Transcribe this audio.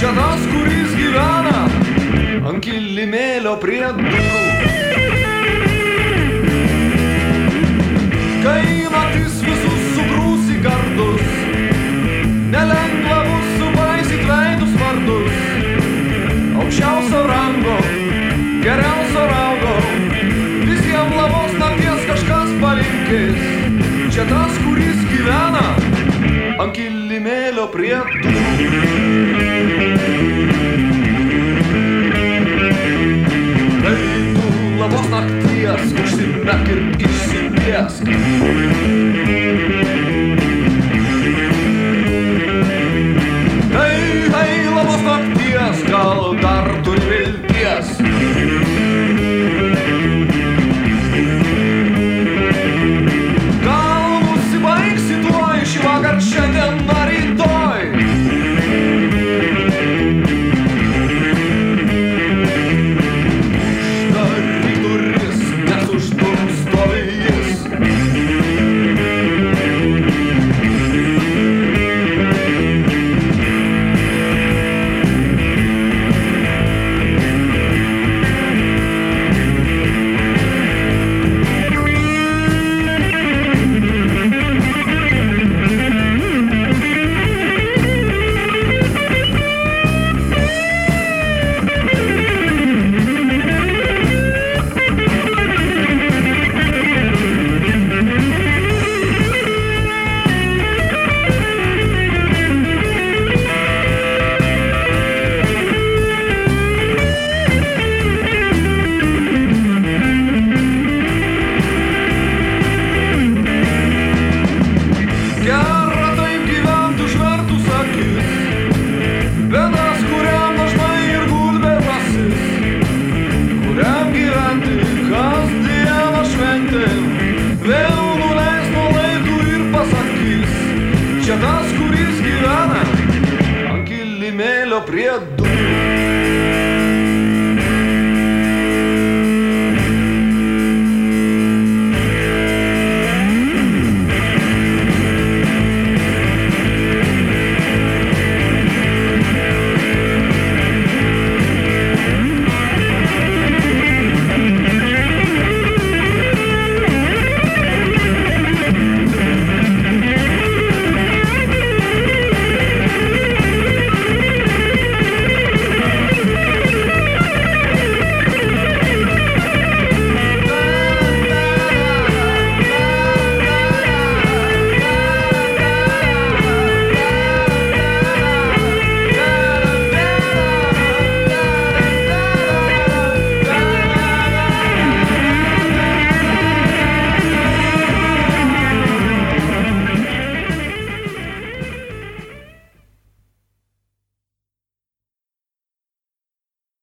Čia tas, kuris gyvena ant kilimėlio prie durų. Kai matys visus sugrūs į gardus, nelengva bus sumaisyt veidus vardus. Aukščiausio rango, geriausio raugo, visiems labos nakties kažkas palinkės. Čia tas, kuris gyvena ant kilimėlio prie durų. čia tas, kuris gyvena ant kilimėlio prie durų.